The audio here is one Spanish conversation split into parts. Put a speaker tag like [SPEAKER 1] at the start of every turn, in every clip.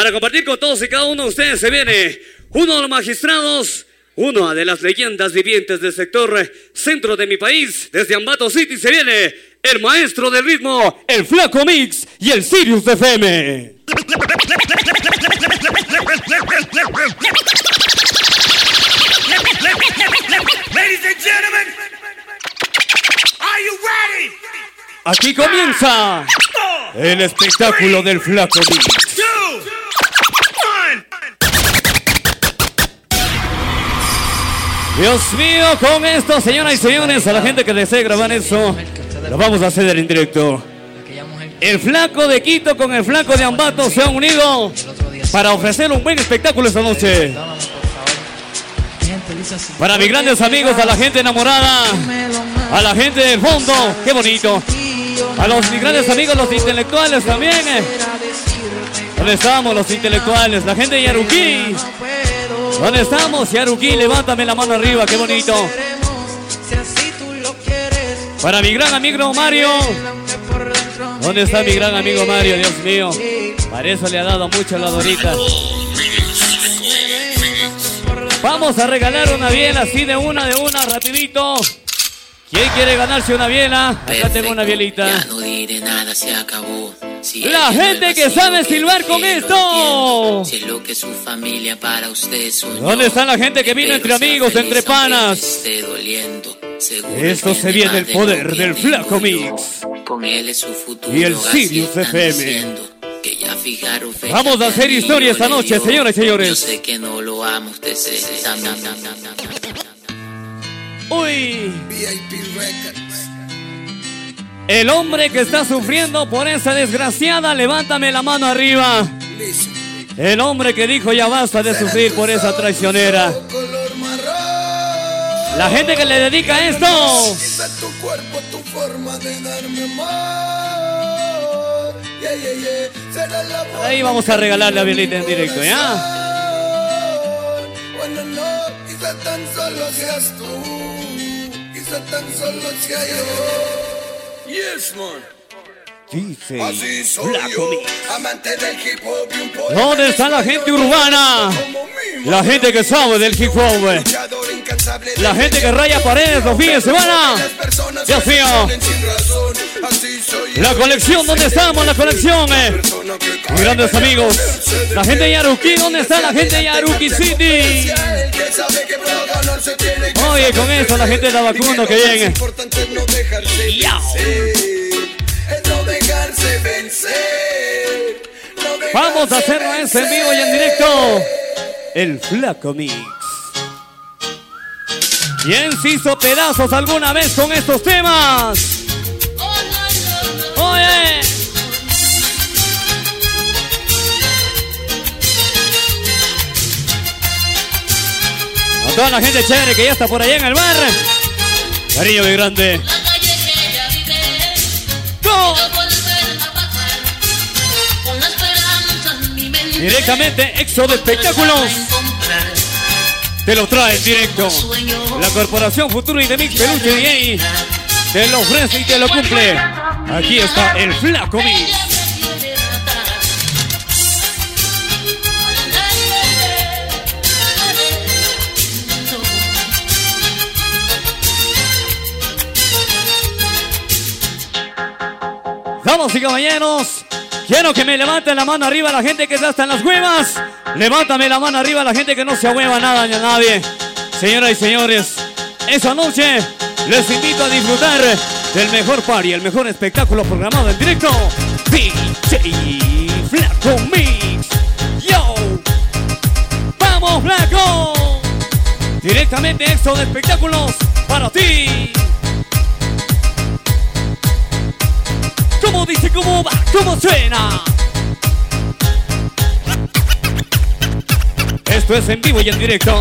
[SPEAKER 1] Para compartir con todos y cada uno de ustedes se viene uno de los magistrados, una de las leyendas vivientes del sector centro de mi país. Desde Ambato City se viene el maestro del ritmo, el Flaco Mix y el Sirius FM.
[SPEAKER 2] Ladies and gentlemen, are you ready?
[SPEAKER 1] Aquí comienza el espectáculo del Flaco Mix. Dios mío, con esto, señoras y señores, a la gente que desee grabar eso, lo vamos a hacer en directo. El flaco de Quito con el flaco de Ambato se han unido para ofrecer un buen espectáculo esta noche. Para mis grandes amigos, a la gente enamorada, a la gente del fondo, qué bonito. A los mis grandes amigos, los intelectuales también. eh. ¿Dónde estamos los intelectuales? La gente de Yaruquí. ¿Dónde estamos? Yaruquí, levántame la mano arriba, qué bonito. Para mi gran amigo Mario. ¿Dónde está mi gran amigo Mario? Dios mío. Para eso le ha dado mucho la Dorita. Vamos a regalar una biela así de una, de una, rapidito. ¿Quién quiere ganarse una biela? Acá tengo una
[SPEAKER 3] Ya
[SPEAKER 1] bielita.
[SPEAKER 3] no diré nada, se acabó. Si
[SPEAKER 1] La gente que sabe silbar con esto.
[SPEAKER 3] entiendo. Si es lo que su familia para usted soñó.
[SPEAKER 1] ¿Dónde está la gente que vino entre amigos, entre panas?
[SPEAKER 3] doliendo.
[SPEAKER 1] Esto se viene el
[SPEAKER 3] de
[SPEAKER 1] poder del Flaco. Mix.
[SPEAKER 3] Con él es su futuro.
[SPEAKER 1] Y el Sirius FM.
[SPEAKER 3] que ya fijaron fecha
[SPEAKER 1] Vamos a hacer historia esta noche, señoras y señores.
[SPEAKER 3] Yo sé que no lo amo, usted se
[SPEAKER 1] Uy. El hombre que está sufriendo por esa desgraciada, levántame la mano arriba. El hombre que dijo ya basta de sufrir por esa traicionera. La gente que le dedica esto.
[SPEAKER 4] Tu cuerpo, tu forma de darme amor.
[SPEAKER 1] Ahí vamos a regalar la violita en directo, ¿ya?
[SPEAKER 4] Bueno, no, quizá tan solo seas tú. Quizá tan solo sea yo. Yes, man.
[SPEAKER 1] Dice
[SPEAKER 4] Así soy
[SPEAKER 1] Flaco
[SPEAKER 4] yo,
[SPEAKER 1] Mix.
[SPEAKER 4] amante del hip hop y un poeta
[SPEAKER 1] ¿Dónde está la gente urbana? La gente que sabe del hip hop. La gente que raya paredes los fines de semana. Dios mío. La colección, ¿dónde estamos? La colección, eh. Grandes amigos. La gente de Yaruquí, ¿dónde está la gente de Yaruquí City? Oye, con eso la gente de la vacuna que viene.
[SPEAKER 4] Dejarse vencer. No dejarse
[SPEAKER 1] Vamos a hacerlo en
[SPEAKER 4] vencer.
[SPEAKER 1] vivo y en directo. El Flaco Mix. ¿Quién se hizo pedazos alguna vez con estos temas? Oye. A toda la gente chévere que ya está por allá en el bar. Cariño muy grande. Directamente Exo de Espectáculos. Te lo trae en directo. La Corporación Futuro y de Mix Peluche DJ te lo ofrece y te lo cumple. Aquí está el Flaco Mix. Damas y caballeros, quiero que me levanten la mano arriba la gente que está hasta en las huevas. Levántame la mano arriba la gente que no se ahueva nada ni a nadie. Señoras y señores, esa noche les invito a disfrutar del mejor party, el mejor espectáculo programado en directo. DJ Flaco Mix. Yo. ¡Vamos, Flaco! Directamente Exo de Espectáculos para ti. ¿Cómo dice, cómo va, cómo suena? Esto es en vivo y en directo.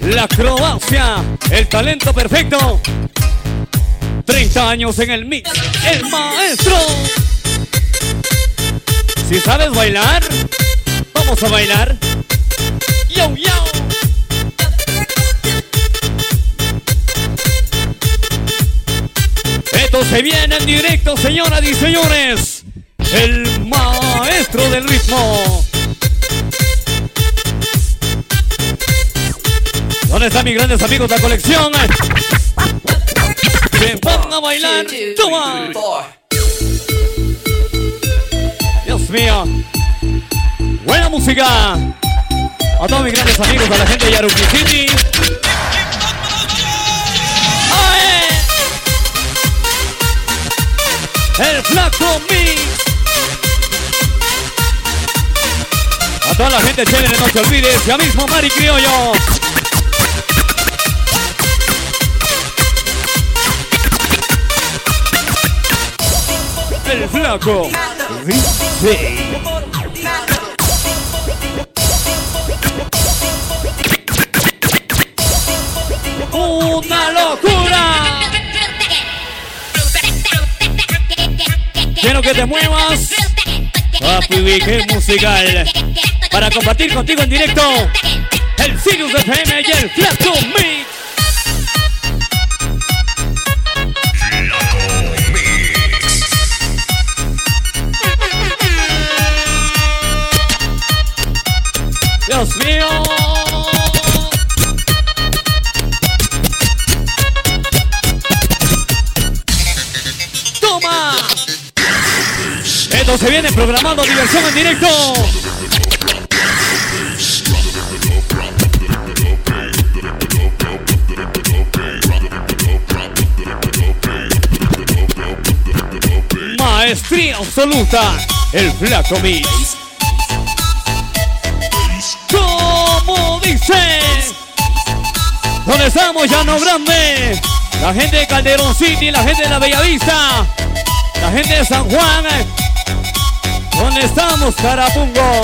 [SPEAKER 1] La Croacia, el talento perfecto. 30 años en el mix, el maestro. Si sabes bailar, vamos a bailar. Yo, yo. Se viene en directo, señoras y señores. El maestro. del ritmo. ¿Dónde están mis grandes amigos de la colección? Que pongan a bailar. Toma. Dios mío. Buena música. A todos mis grandes amigos, a la gente de Yaruki City. El Flaco Mix. A toda la gente chévere, no se olvides. Ya mismo, Mari Criollo. El Flaco. ¡Una locura! Quiero que te muevas. Papi, qué musical. Para compartir contigo en directo. El Sirius FM y el Flaco Mix. Dios mío. Esto se viene programando diversión en directo. Maestría absoluta. El Flaco Mix. Como dice. ¿Dónde estamos, Llano Grande? La gente de Calderón City, la gente de la Bellavista, la gente de San Juan. ¿Dónde estamos, Carapungo?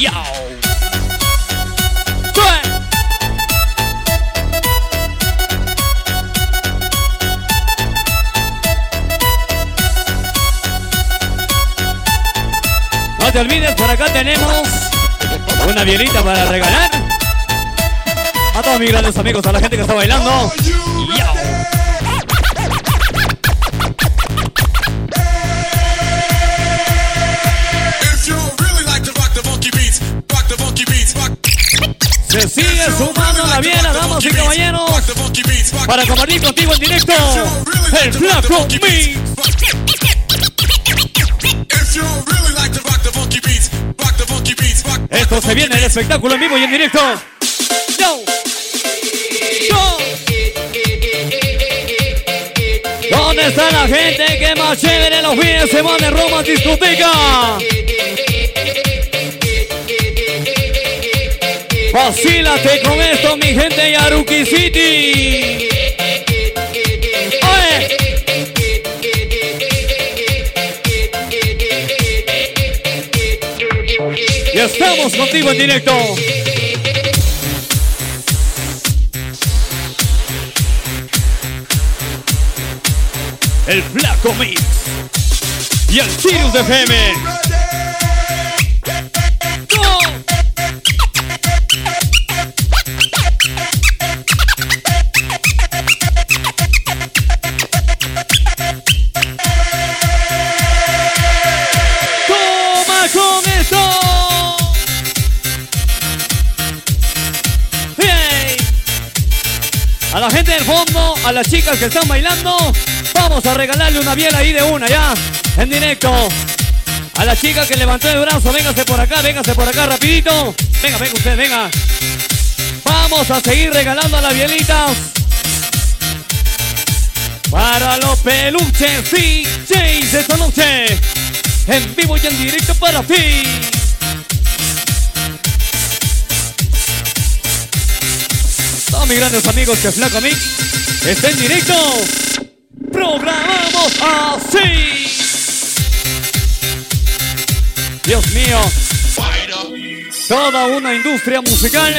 [SPEAKER 1] Yao. No te olvides, por acá tenemos una bielita para regalar. A todos mis grandes amigos, a la gente que está bailando. Yao. Sigue sumando la biela, damas y caballeros, para compartir contigo en directo. El Flaco Mix. Esto se viene el espectáculo en vivo y en directo. ¿Dónde está la gente que más chévere los fines de semana en Roma Discoteca? Vacílate con esto, mi gente de Yaruki City. Oye. Y estamos contigo en directo. El Flaco Mix y el Sirius FM. La gente del fondo, a las chicas que están bailando, vamos a regalarle una biela ahí de una ya, en directo. A la chica que levantó el brazo, véngase por acá, véngase por acá rapidito. Venga, venga usted, venga. Vamos a seguir regalando las bielitas. Para los peluches DJs esta noche. En vivo y en directo para ti. Mis grandes amigos que Flaco Mix está en directo. Programamos así. Dios mío. Toda una industria musical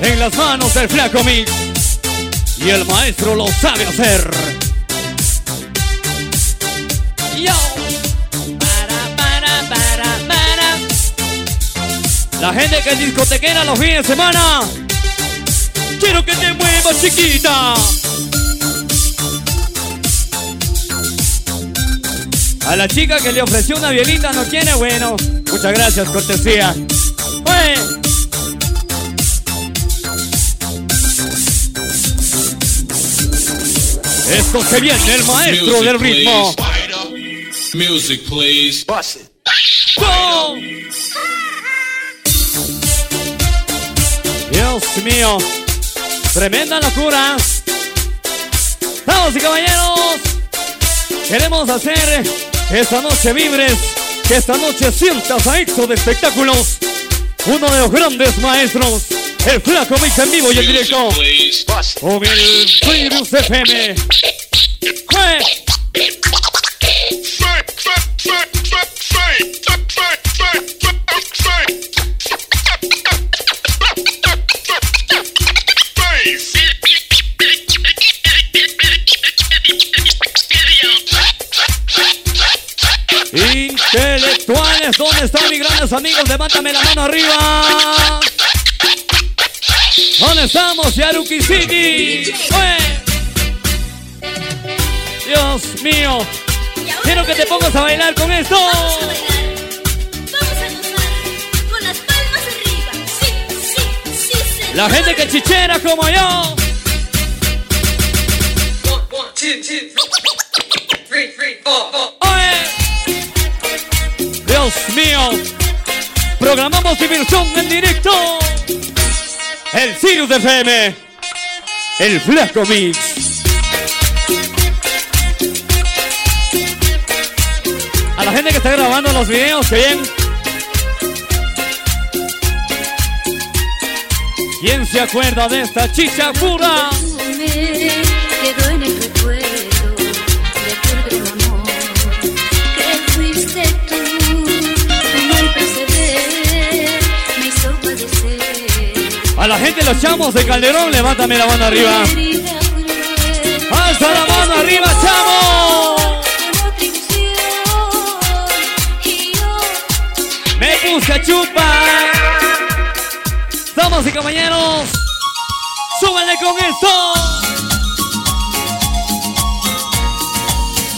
[SPEAKER 1] en las manos del Flaco Mix. Y el maestro lo sabe hacer. Yo. La gente que discotequera los fines de semana. Quiero que te muevas, chiquita. A la chica que le ofreció una bielita no tiene, bueno. Muchas gracias, cortesía. Bueno. Esto se viene, el maestro del ritmo.
[SPEAKER 5] Music, please.
[SPEAKER 1] ¡Go! Dios mío. Tremenda locura. Vamos y caballeros. Queremos hacer esta noche vibres. Que esta noche sientas a éxito de espectáculos. Uno de los grandes maestros. El flaco mix en vivo y en directo. Con el Virus FM. Intelectuales, ¿dónde están mis grandes amigos? Levántame la mano arriba. ¿Dónde estamos, Yaruki City? Dios mío. Quiero que te pongas a bailar con esto.
[SPEAKER 6] Vamos a bailar. Vamos a gozar. Con las palmas arriba. Sí, sí, sí, señor.
[SPEAKER 1] La gente que chichera como yo. ¡Oye! Dios mío. Programamos diversión en directo. El Sirius FM. El Flaco Mix. A la gente que está grabando los videos, que bien. ¿Quién se acuerda de esta chicha pura? La gente, los chamos de Calderón, levántame la mano arriba. ¡Alza la mano arriba, chamo!
[SPEAKER 6] de otra ilusión y yo
[SPEAKER 1] Me puse a chupar. Damas y caballeros, súbanle con esto.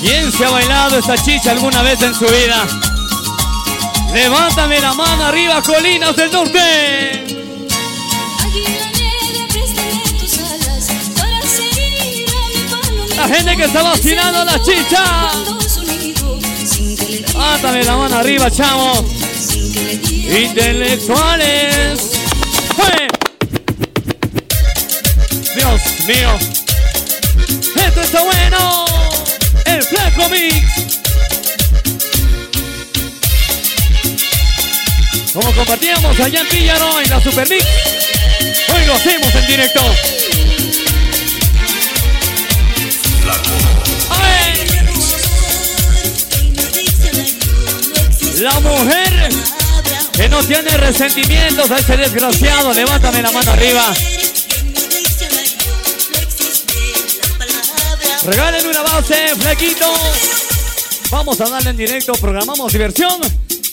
[SPEAKER 1] ¿Quién se ha bailado esta chicha alguna vez en su vida? Levántame la mano arriba, colinas del norte. Gente que está vacilando la chicha. Levántame la mano arriba, chamo. Intelectuales. ¡Fue! Dios mío. Esto está bueno. El Flaco Mix. Como compartíamos allá en Píllaro en la Super Mix. Hoy lo hacemos en directo. La mujer que no tiene resentimientos a ese desgraciado, levántame la mano arriba. Regálenme una base, flequito. Vamos a darle en directo, programamos diversión.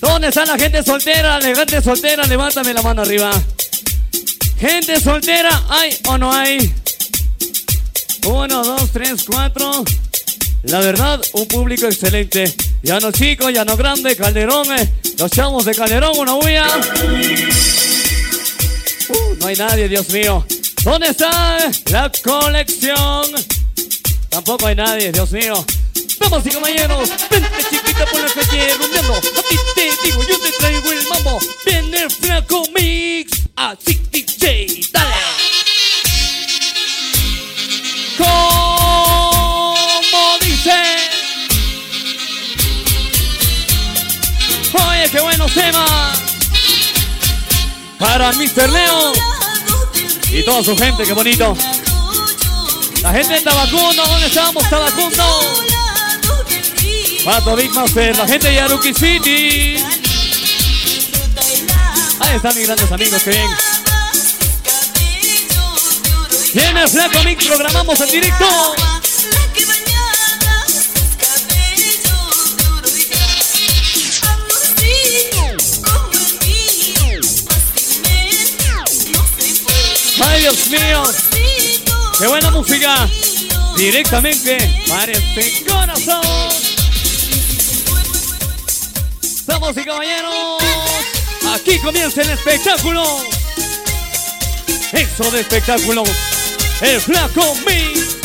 [SPEAKER 1] ¿Dónde está la gente soltera? La gente soltera, levántame la mano arriba. Gente soltera, ¿hay o no hay? Uno, dos, tres, cuatro. La verdad, un público excelente. Ya no chico, ya no grande, Calderón, eh. los chavos de Calderón, una huya. Uh, no hay nadie, Dios mío. ¿Dónde está la colección? Tampoco hay nadie, Dios mío. Damas y caballeros, vente chiquita por la calle rumbeando. A ti te digo, yo te traigo el mambo. Viene el flaco mix. Así DJ, dale. Como Oye, qué buenos temas. Para Mr. Leo y toda su gente, qué bonito. La gente de Tabacundo, ¿dónde estamos, Tabacundo? Pato Big Master, la gente de Yaruki City. Ahí están mis grandes amigos, que bien. Viene el Flaco Mix, programamos en directo. Dios mío, qué buena música. Directamente para este corazón. Damas y caballeros, aquí comienza el espectáculo. Eso de espectáculo. El flaco Mix.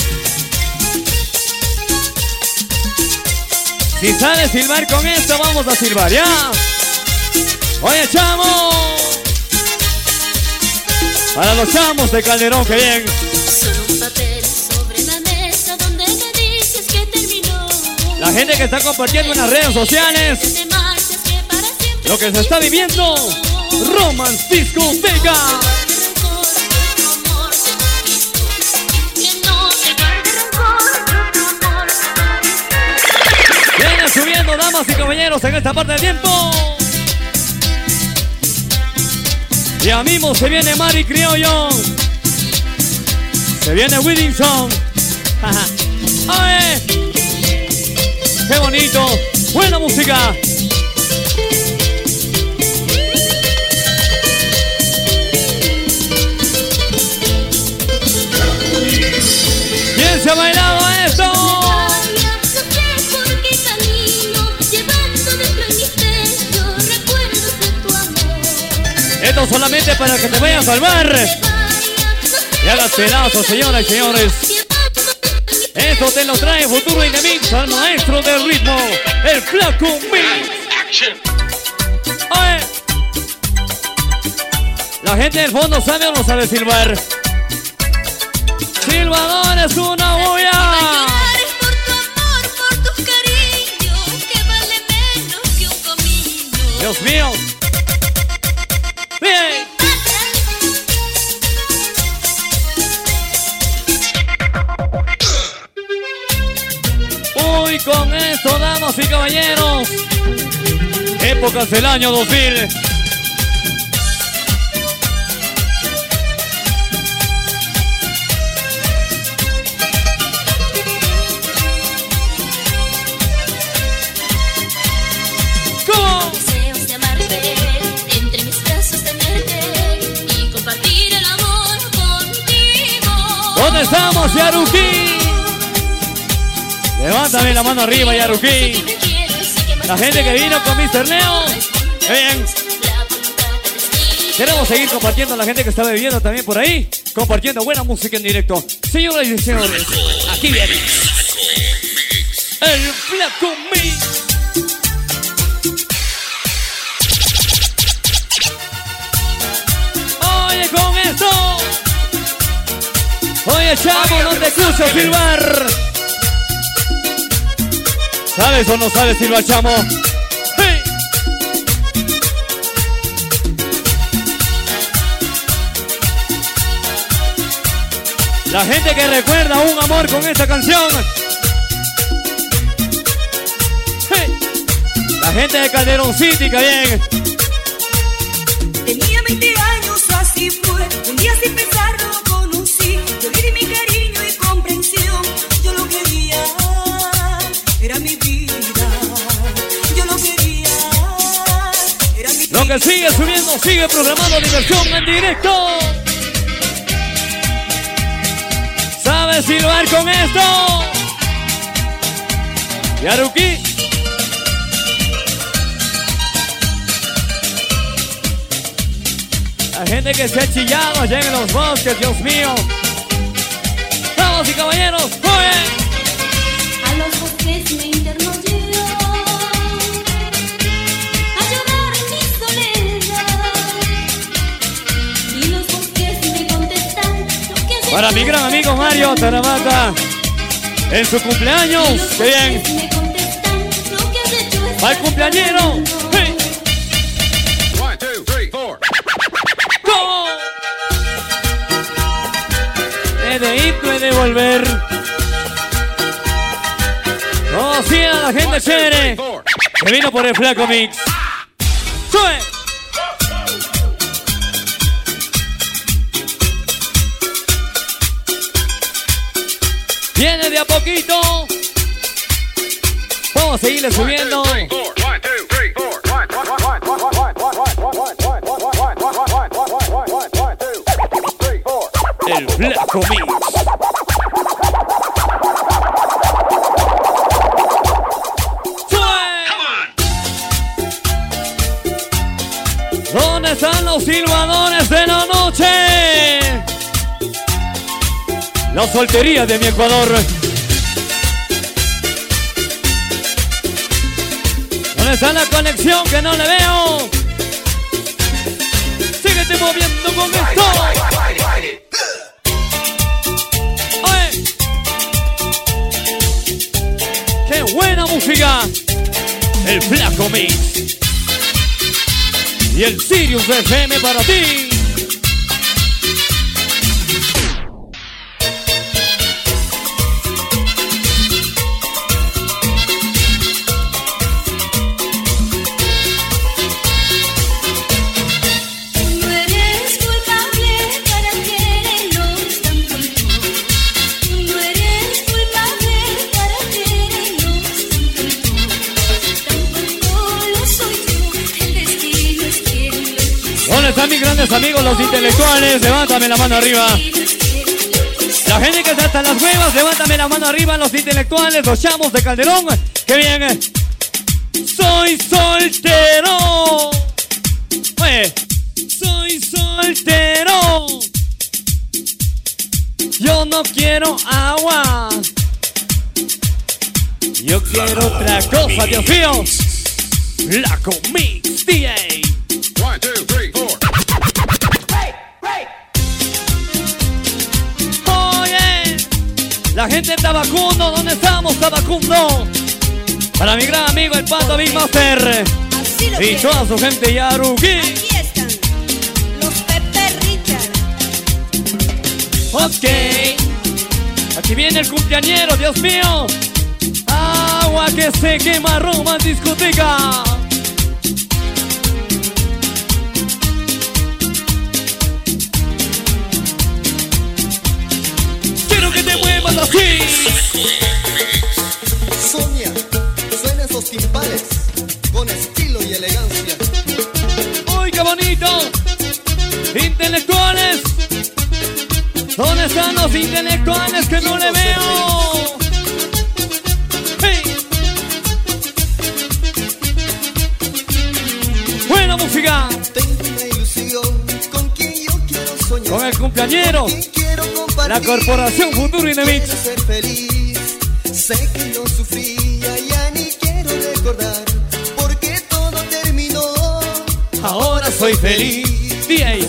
[SPEAKER 1] Si sale silbar con esto, vamos a silbar, ¿ya? Oye, chamo. Para los chamos de Calderón, que bien.
[SPEAKER 6] Solo un papel sobre la mesa donde me dices que terminó.
[SPEAKER 1] La gente que está compartiendo en las redes sociales lo que se está viviendo. Romance Discoteca. Viene subiendo, damas y caballeros, en esta parte del tiempo. Ya mismo se viene Mari Criollo. Se viene Whittington. ¡Oye! ¡Qué bonito! ¡Buena música! ¿Quién se ha bailado esto? Esto solamente para que te vayas al bar. Y hagas pedazos, señoras y señores. Esto te lo trae Futuro y Mix al maestro del ritmo, el Flaco Mix. Oye. La gente del fondo sabe o no sabe silbar. Silbador es una bulla.
[SPEAKER 6] Llorar por
[SPEAKER 1] esto, damas y caballeros. Épocas del año 2000. ¿Cómo?
[SPEAKER 6] Deseos
[SPEAKER 1] Levántame la mano arriba, Yaruki. La gente que vino con Mr. Neo. Bien. Queremos seguir compartiendo a la gente que está bebiendo también por ahí. Compartiendo buena música en directo. Señoras y señores, aquí viene. El Flaco Mix. Oye, con esto. Oye, chavo, ¿dónde cruzo silbar? ¿Sabes o no sabes silbar, chamo? ¡Hey! La gente que recuerda un amor con esta canción. La gente de Calderón City, que bien. Que sigue subiendo, sigue programando diversión en directo. ¿Sabes silbar con esto? Yaruki. La gente que se ha chillado allá en los bosques, Dios mío. Vamos y caballeros, Para mi gran amigo Mario Taramata, en su cumpleaños, qué bien. ¡Al cumpleañero! ¡Hey!
[SPEAKER 5] One, two, three, four.
[SPEAKER 1] ¿Cómo? He de ir, he de volver. Oh, sí, a la gente chévere. Que vino por el Flaco Mix. ¡Sube! Viene de a poquito. Vamos a seguirle subiendo. El Flaco Mix. ¿Dónde están los La soltería de mi Ecuador. ¿Dónde está la conexión que no le veo? Síguete moviendo con esto. Oye. ¡Qué buena música! El Flaco Mix. Y el Sirius FM para ti.
[SPEAKER 6] Quiso.
[SPEAKER 1] ¿Dónde están mis grandes amigos, los intelectuales? Levántame la mano arriba. La gente que está hasta las huevas, levántame la mano arriba, los intelectuales, los chamos de Calderón. ¡Qué bien! Soy soltero. Oye, soy soltero. Yo no quiero agua. Yo quiero otra cosa, Dios mío. La Mix DJ.
[SPEAKER 5] One, two, three,
[SPEAKER 1] la gente de Tabacundo, ¿dónde estamos, Tabacundo? Para mi gran amigo el Pato Big Master
[SPEAKER 7] Así lo
[SPEAKER 1] y toda su gente Yaruki.
[SPEAKER 7] Aquí están los Pepe Richard.
[SPEAKER 1] Ok, aquí viene el cumpleañero, Dios mío. Agua que se quema, Roma en discoteca.
[SPEAKER 8] Sonia, suena esos timbales con estilo y elegancia.
[SPEAKER 1] ¡Uy, qué bonito! ¡Intelectuales! ¿Dónde están los intelectuales que no le veo? ¡Hey! ¡Buena música!
[SPEAKER 8] Tengo una ilusión con quien yo quiero soñar.
[SPEAKER 1] Con el cumpleañero, la Corporación Futuro y Nemix.
[SPEAKER 8] ser feliz. Sé que no sufría, ya ni quiero recordar. Porque todo terminó.
[SPEAKER 1] Ahora soy feliz. DJ.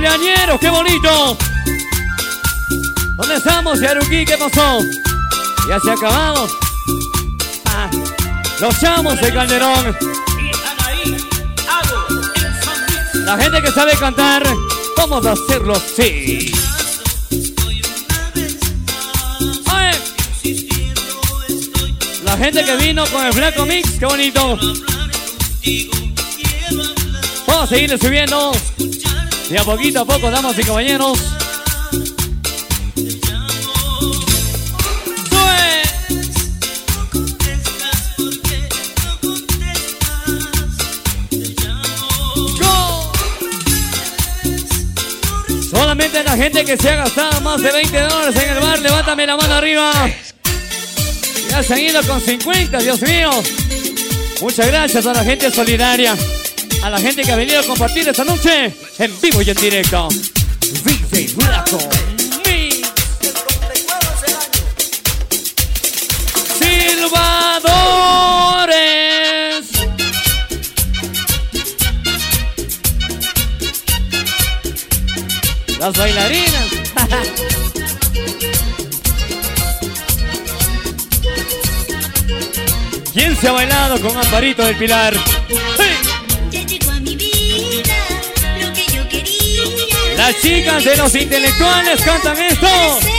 [SPEAKER 1] Para el cumpleañero, qué bonito. ¿Dónde estamos, Yaruki? ¿Qué pasó? Ya se ha acabado. Ah, los chamos de Calderón. La gente que sabe cantar, vamos a hacerlo. Ay. La gente que vino con el Flaco Mix, qué bonito. Vamos a seguirle subiendo. Y a poquito a poco, damas y caballeros. Go. Solamente la gente que se ha gastado más de 20 dólares en el bar, levántame la mano arriba. Ya se han ido con 50, Dios mío. Muchas gracias a la gente solidaria, a la gente que ha venido a compartir esta noche en vivo y en directo. DJ Blanco Mix. Silbadores. Las bailarinas. ¿Quién se ha bailado con Amparito del Pilar? ¡Sí! Las chicas de los intelectuales cantan esto.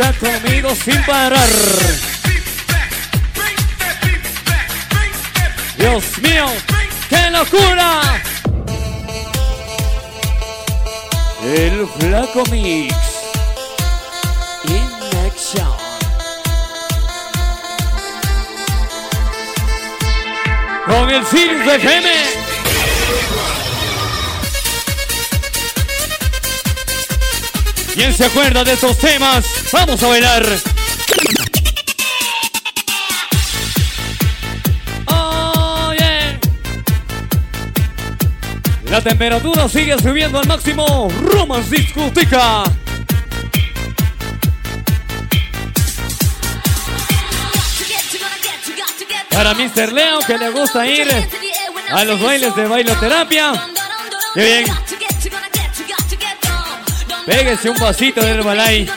[SPEAKER 1] Salta conmigo sin parar. Dios mío, qué locura. El Flaco Mix. In action. Con el Sirius FM. ¿Quién se acuerda de estos temas? Vamos a bailar. Oh. La temperatura sigue subiendo al máximo. Romance Discoteca. Para Mr. Leo que le gusta ir a los bailes de bailoterapia. Qué bien. Pégese un vasito de Herbalife.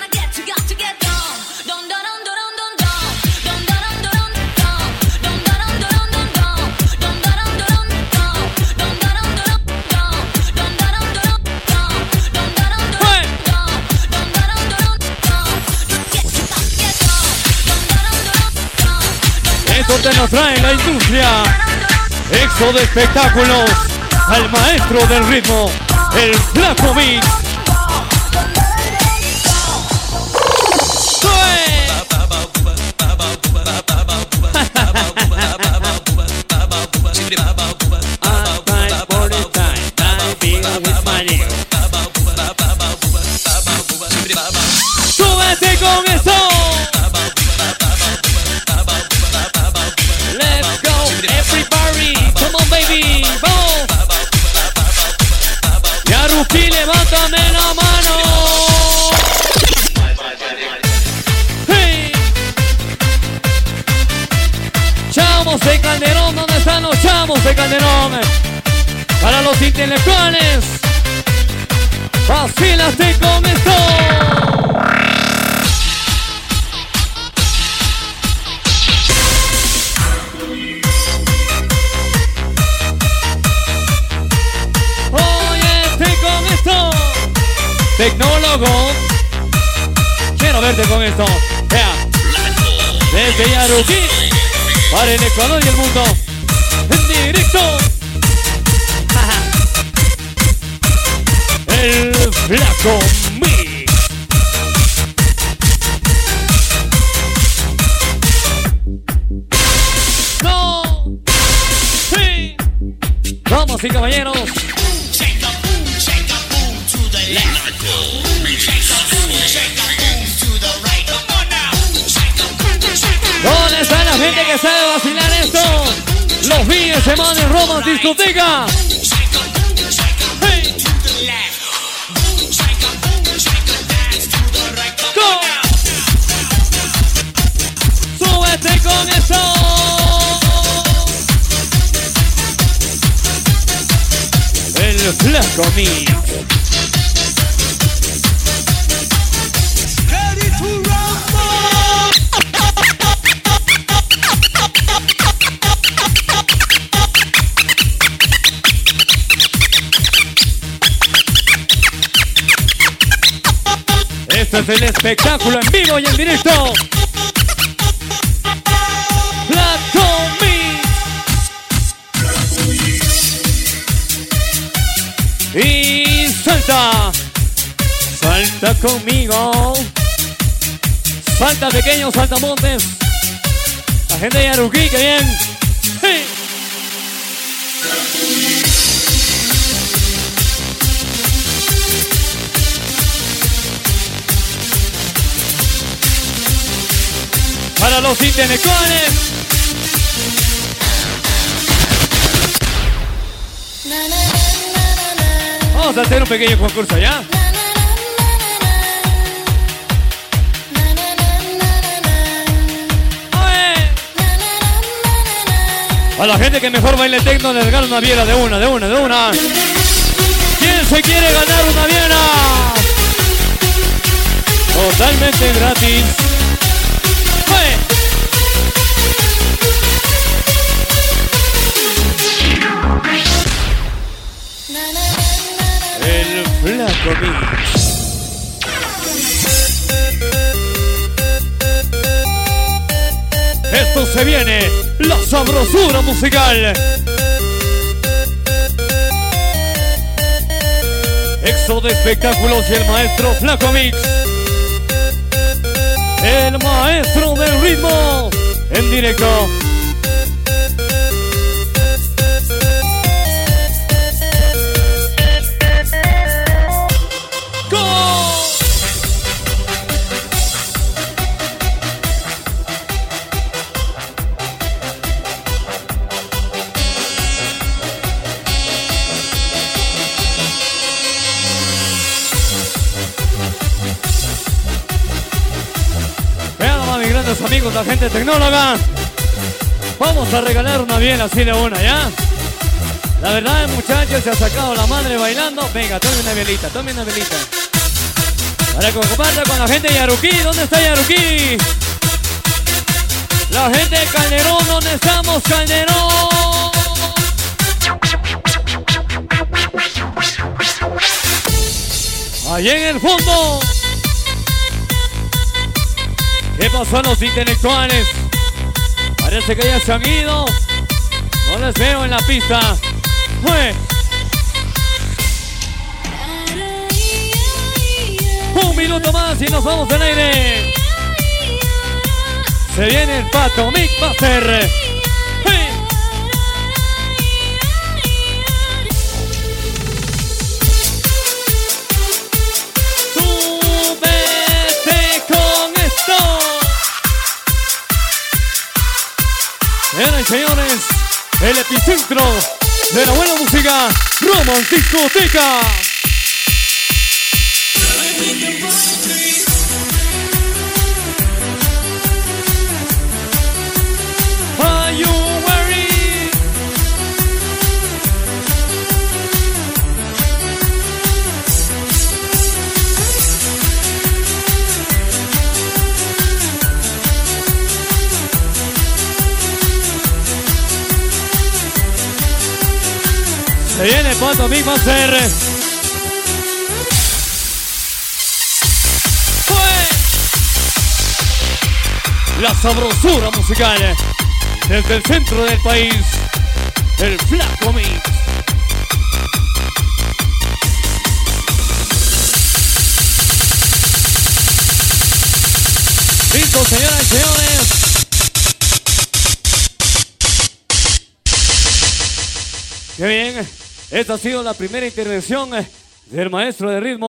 [SPEAKER 1] Esto te lo trae la industria. Exo de espectáculos. Al maestro del ritmo. El Flaco Mix. Súbete con. Let's go, everybody. Come on, baby. Vamos. Yaruki, levántame la mano. Hey. Chamos de Calderón, ¿dónde están los chamos de Calderón? Para los intelectuales. Vacílate con esto. Tecnólogo. Quiero verte con esto. Vea. Desde Yaruki. Para el Ecuador y el mundo. En directo. El Flaco Mix. No. Sí. Vamos y caballeros. ¿Dónde está la gente que sabe vacilar esto? Los fines de semana en Roma Discoteca. Hey. Con eso. El Flaco Mix. Este es el espectáculo en vivo y en directo. Mix. Y salta. Salta conmigo. Salta pequeño, salta montes. La gente de Yaruquí, que bien. Para los intelectuales. Vamos a hacer un pequeño concurso ya. A la gente que mejor baile tecno les regalo una biela de una, de una, de una. ¿Quién se quiere ganar una biela? Totalmente gratis. Flaco Mix. Esto se viene, la sabrosura musical. Exo de espectáculos y el maestro Flaco Mix. El maestro del ritmo en directo. Gente tecnóloga. Vamos a regalar una bien así de una, ¿ya? La verdad, muchachos, se ha sacado la madre bailando. Venga, tome una velita, tome una velita. Para que comparta con la gente de Yaruquí. ¿Dónde está Yaruquí? La gente de Calderón, ¿dónde estamos, Calderón? Allí en el fondo. ¿Qué pasó a los intelectuales? Parece que ya se han ido. No les veo en la pista. Un minuto más y nos vamos al aire. Se viene el pato Mick Master. Señoras señores, el epicentro de la buena música, Roman Discoteca. La sabrosura musical desde el centro del país, el Flaco Mix. Listo, señoras y señores. Qué bien. Esta ha sido la primera intervención eh, del maestro de ritmo.